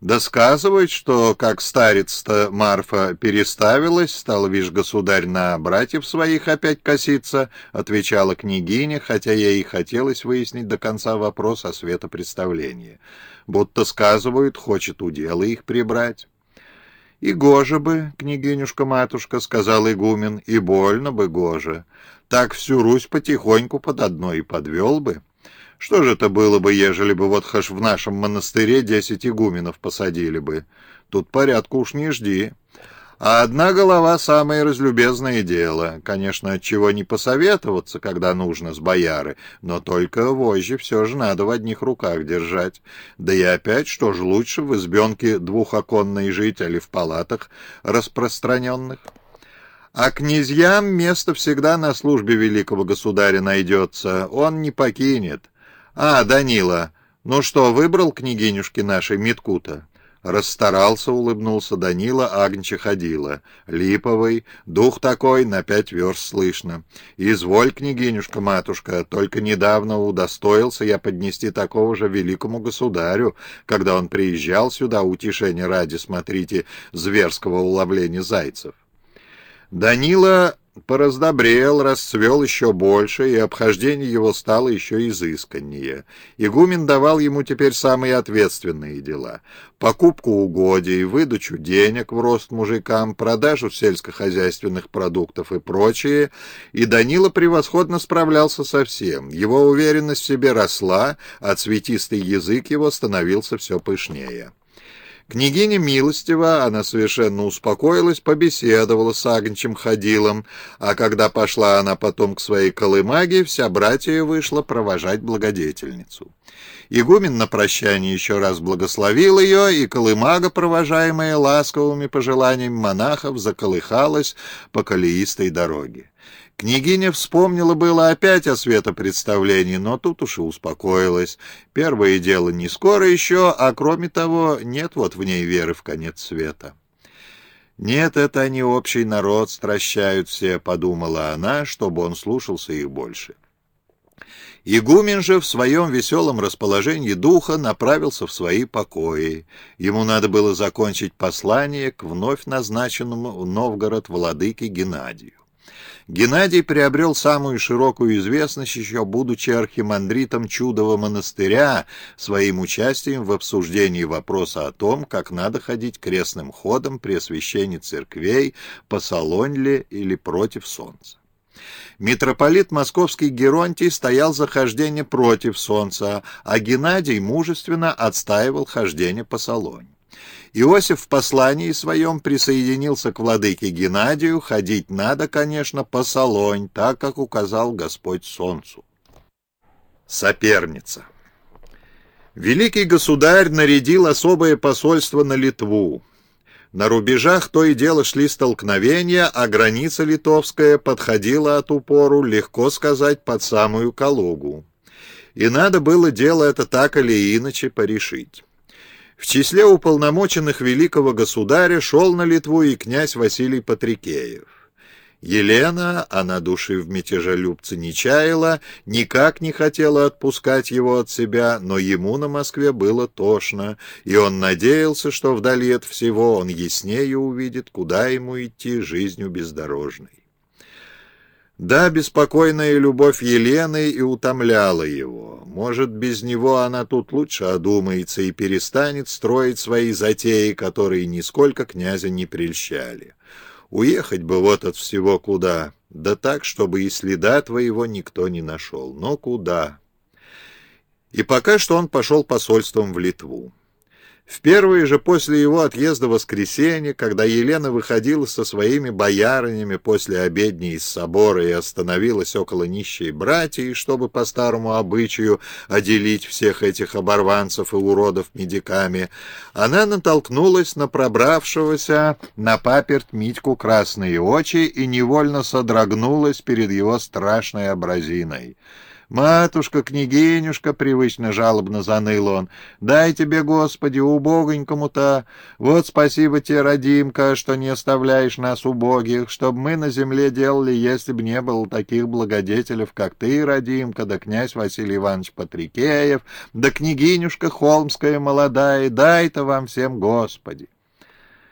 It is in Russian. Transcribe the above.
Да что, как старец-то Марфа переставилась, стал, вишь, государь на братьев своих опять коситься, отвечала княгиня, хотя ей и хотелось выяснить до конца вопрос о светопредставлении. Будто сказывают, хочет удела их прибрать. «И гоже бы, княгинюшка-матушка», — сказал игумен, — «и больно бы гоже. Так всю Русь потихоньку под одной и подвел бы». Что же это было бы, ежели бы вот хаш в нашем монастыре десять игуменов посадили бы? Тут порядку уж не жди. А одна голова — самое разлюбезное дело. Конечно, от чего не посоветоваться, когда нужно с бояры, но только вожжи все же надо в одних руках держать. Да и опять, что же лучше в избенке двухоконной жить или в палатах распространенных? А князьям место всегда на службе великого государя найдется, он не покинет. «А, Данила, ну что, выбрал княгинюшки нашей Миткута?» Расстарался, улыбнулся Данила, Агнча ходила. Липовый, дух такой, на пять верст слышно. Изволь, княгинюшка-матушка, только недавно удостоился я поднести такого же великому государю, когда он приезжал сюда, утешение ради, смотрите, зверского уловления зайцев. Данила пораздобрел, расцвел еще больше, и обхождение его стало еще изысканнее. Игумен давал ему теперь самые ответственные дела — покупку угодий, выдачу денег в рост мужикам, продажу сельскохозяйственных продуктов и прочее, и Данила превосходно справлялся со всем. Его уверенность в себе росла, а цветистый язык его становился все пышнее. Княгиня Милостива, она совершенно успокоилась, побеседовала с Агнчем Ходилом, а когда пошла она потом к своей колымаге, вся братья вышла провожать благодетельницу. Игумен на прощание еще раз благословил ее, и колымага, провожаемая ласковыми пожеланиями монахов, заколыхалась по колеистой дороге. Княгиня вспомнила было опять о светопредставлении, но тут уж и успокоилась. Первое дело не скоро еще, а кроме того, нет вот в ней веры в конец света. «Нет, это они общий народ стращают все», — подумала она, чтобы он слушался их больше. Игумен же в своем веселом расположении духа направился в свои покои. Ему надо было закончить послание к вновь назначенному в Новгород владыке Геннадию. Геннадий приобрел самую широкую известность, еще будучи архимандритом Чудового монастыря, своим участием в обсуждении вопроса о том, как надо ходить крестным ходом при освящении церквей, по Солоньле или против солнца. Митрополит московский Геронтий стоял за хождение против солнца, а Геннадий мужественно отстаивал хождение по Солонь. Иосиф в послании своем присоединился к владыке Геннадию, ходить надо, конечно, по Солонь, так, как указал Господь Солнцу. Соперница Великий государь нарядил особое посольство на Литву. На рубежах то и дело шли столкновения, а граница литовская подходила от упору, легко сказать, под самую Калугу. И надо было дело это так или иначе порешить. В числе уполномоченных великого государя шел на Литву и князь Василий Патрикеев. Елена, она души в мятежелюбце не чаяла, никак не хотела отпускать его от себя, но ему на Москве было тошно, и он надеялся, что вдали от всего он яснее увидит, куда ему идти жизнью бездорожной. Да, беспокойная любовь Елены и утомляла его. Может, без него она тут лучше одумается и перестанет строить свои затеи, которые нисколько князя не прельщали. Уехать бы вот от всего куда, да так, чтобы и следа твоего никто не нашел. Но куда? И пока что он пошел посольством в Литву. В первые же после его отъезда воскресенье, когда Елена выходила со своими боярынями после обедни из собора и остановилась около нищей братьи, чтобы по старому обычаю отделить всех этих оборванцев и уродов медиками, она натолкнулась на пробравшегося на паперть Митьку красные очи и невольно содрогнулась перед его страшной образиной. «Матушка-княгинюшка!» — привычно жалобно заныл он. «Дай тебе, Господи, убогонькому-то! Вот спасибо тебе, родимка, что не оставляешь нас убогих, чтобы мы на земле делали, если бы не было таких благодетелей, как ты, родимка, да князь Василий Иванович Патрикеев, да княгинюшка Холмская молодая, дай-то вам всем, Господи!»